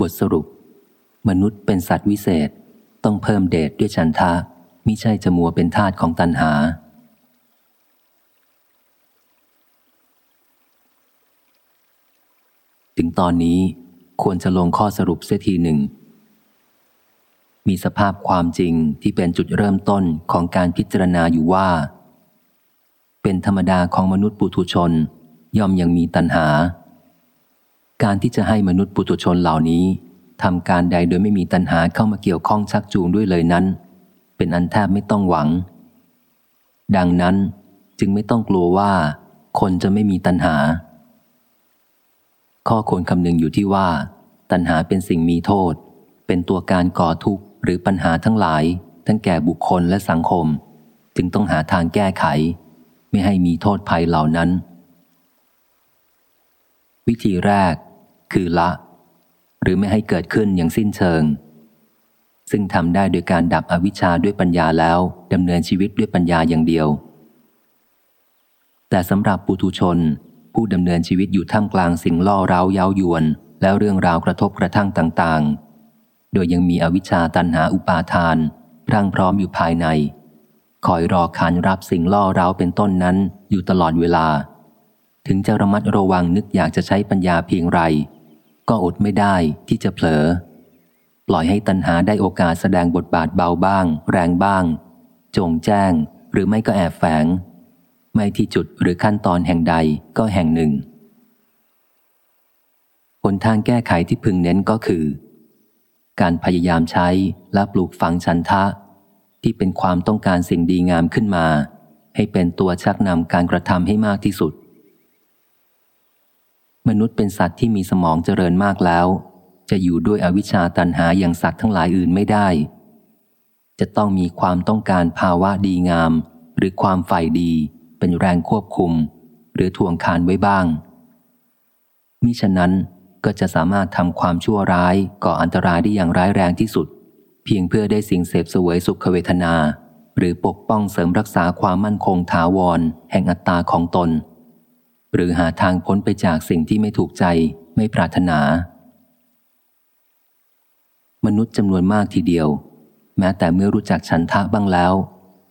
บทสรุป มนุษย์เป็นสัตว์วิเศษ ต้องเพิ่มเดชด้วยฉันทะมิใช่จะมัวเป็นทาสของตัณหา ถึงตอนนี้ควรจะลงข้อสรุปเสียทีหนึ่ง มีสภาพความจริงที่เป็นจุดเริ่มต้นของการพิจารณาอยู่ว่า เป็นธรรมดาของมนุษย์ปุถุชน ย่อมยังมีตัณหา การที่จะให้มนุษย์ปุถุชนเหล่านี้ทำการใดโดยไม่มีตัณหาเข้ามาเกี่ยวข้องชักจูงด้วยเลยนั้น เป็นอันแทบไม่ต้องหวัง ดังนั้นจึงไม่ต้องกลัวว่า คนจะไม่มีตัณหา ข้อควรคำนึงอยู่ที่ว่า ตัณหาเป็นสิ่งมีโทษ เป็นตัวการก่อทุกข์หรือปัญหาทั้งหลาย ทั้งแก่บุคคลและสังคม จึงต้องหาทางแก้ไข ไม่ให้มีโทษภัยเหล่านั้น วิธีแรก คือละ หรือไม่ให้เกิดขึ้นอย่างสิ้นเชิง ซึ่งทำได้โดยการดับอวิชชาด้วยปัญญาแล้วดำเนินชีวิตด้วยปัญญาอย่างเดียว แต่สำหรับปุถุชน ผู้ดำเนินชีวิตอยู่ท่ามกลางสิ่งล่อเร้าเย้ายวน แล้วเรื่องราวกระทบกระทั่งต่างๆ โดยยังมีอวิชชาตันหาอุปาทานร่างพร้อมอยู่ภายใน คอยรอขานรับสิ่งล่อเร้าเป็นต้นนั้นอยู่ตลอดเวลา ถึงจะระมัดระวังนึกอยากจะใช้ปัญญาเพียงไร ก็อดไม่ได้ที่จะเผลอ ปล่อยให้ตัณหาได้โอกาสแสดงบทบาทเบาบ้าง แรงบ้าง จงแจ้ง หรือไม่ก็แอบแฝง ไม่ที่จุดหรือขั้นตอนแห่งใดก็แห่งหนึ่งผลทางแก้ไขที่พึงเน้นก็คือ การพยายามใช้และปลูกฝังชันทะ ที่เป็นความต้องการสิ่งดีงามขึ้นมา ให้เป็นตัวชักนำการกระทำให้มากที่สุด มนุษย์เป็นสัตว์ที่มีสมองเจริญมากแล้ว จะอยู่ด้วยอวิชชาตันหาอย่างสัตว์ทั้งหลายอื่นไม่ได้ จะต้องมีความต้องการภาวะดีงาม หรือความใฝ่ดี เป็นแรงควบคุม หรือทวงคานไว้บ้าง มิฉะนั้นก็จะสามารถทำความชั่วร้ายก่ออันตรายได้อย่างร้ายแรงที่สุด เพียงเพื่อได้สิ่งเสพสวยสุขเวทนา หรือปกป้องเสริมรักษาความมั่นคงถาวร แห่งอัตตาของตน หรือหาทางพ้นไปจากสิ่งที่ไม่ถูกใจไม่ปรารถนา มนุษย์จำนวนมากทีเดียว แม้แต่เมื่อรู้จักฉันทะบ้างแล้ว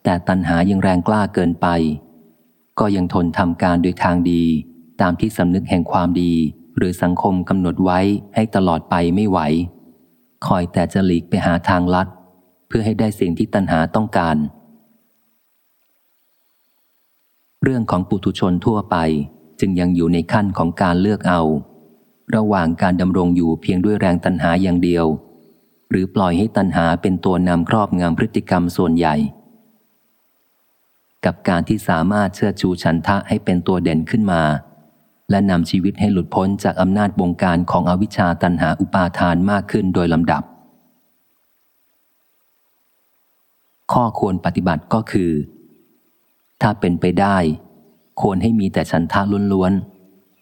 แต่ตัณหายังแรงกล้าเกินไป ก็ยังทนทำการโดยทางดี ตามที่สำนึกแห่งความดี หรือสังคมกำหนดไว้ให้ตลอดไปไม่ไหว คอยแต่จะหลีกไปหาทางลัด เพื่อให้ได้สิ่งที่ตัณหาต้องการเรื่องของปุถุชนทั่วไป จึงยังอยู่ในขั้นของการเลือกเอา ระหว่างการดำรงอยู่เพียงด้วยแรงตัณหาอย่างเดียว หรือปล่อยให้ตัณหาเป็นตัวนำครอบงำพฤติกรรมส่วนใหญ่ กับการที่สามารถเชื่อชูฉันทะให้เป็นตัวเด่นขึ้นมา และนำชีวิตให้หลุดพ้นจากอำนาจบงการของอวิชชาตันหาอุปาทานมากขึ้นโดยลำดับ ข้อควรปฏิบัติก็คือ ถ้าเป็นไปได้ ควรให้มีแต่ฉันทะล้วน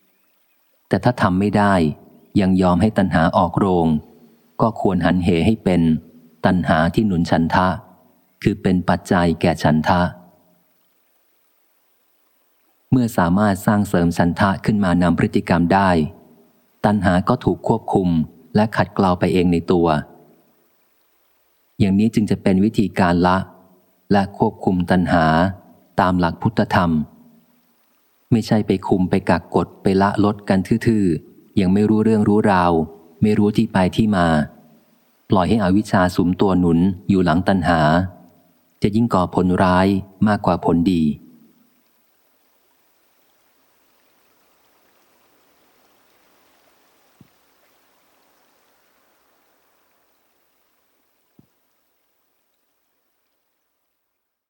ๆ แต่ถ้าทำไม่ได้ยังยอมให้ตัณหาออกโรง ก็ควรหันเหให้เป็นตัณหาที่หนุนฉันทะ คือเป็นปัจจัยแก่ฉันทะ เมื่อสามารถสร้างเสริมฉันทะขึ้นมานำพฤติกรรมได้ ตัณหาก็ถูกควบคุมและขัดเกลาไปเองในตัว อย่างนี้จึงจะเป็นวิธีการละ และควบคุมตัณหาตามหลักพุทธธรรม ไม่ใช่ไปคุมไปกักกดไปละลดกันทื่อๆ ยังไม่รู้เรื่องรู้ราว ไม่รู้ที่ไปที่มา ปล่อยให้อวิชชาสุมตัวหนุนอยู่หลังตันหา จะยิ่งก่อผลร้ายมากกว่าผลดี